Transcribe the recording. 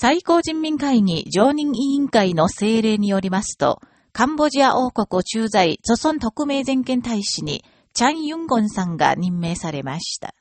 最高人民会議常任委員会の政令によりますと、カンボジア王国駐在、祖孫特命全権大使に、チャン・ユンゴンさんが任命されました。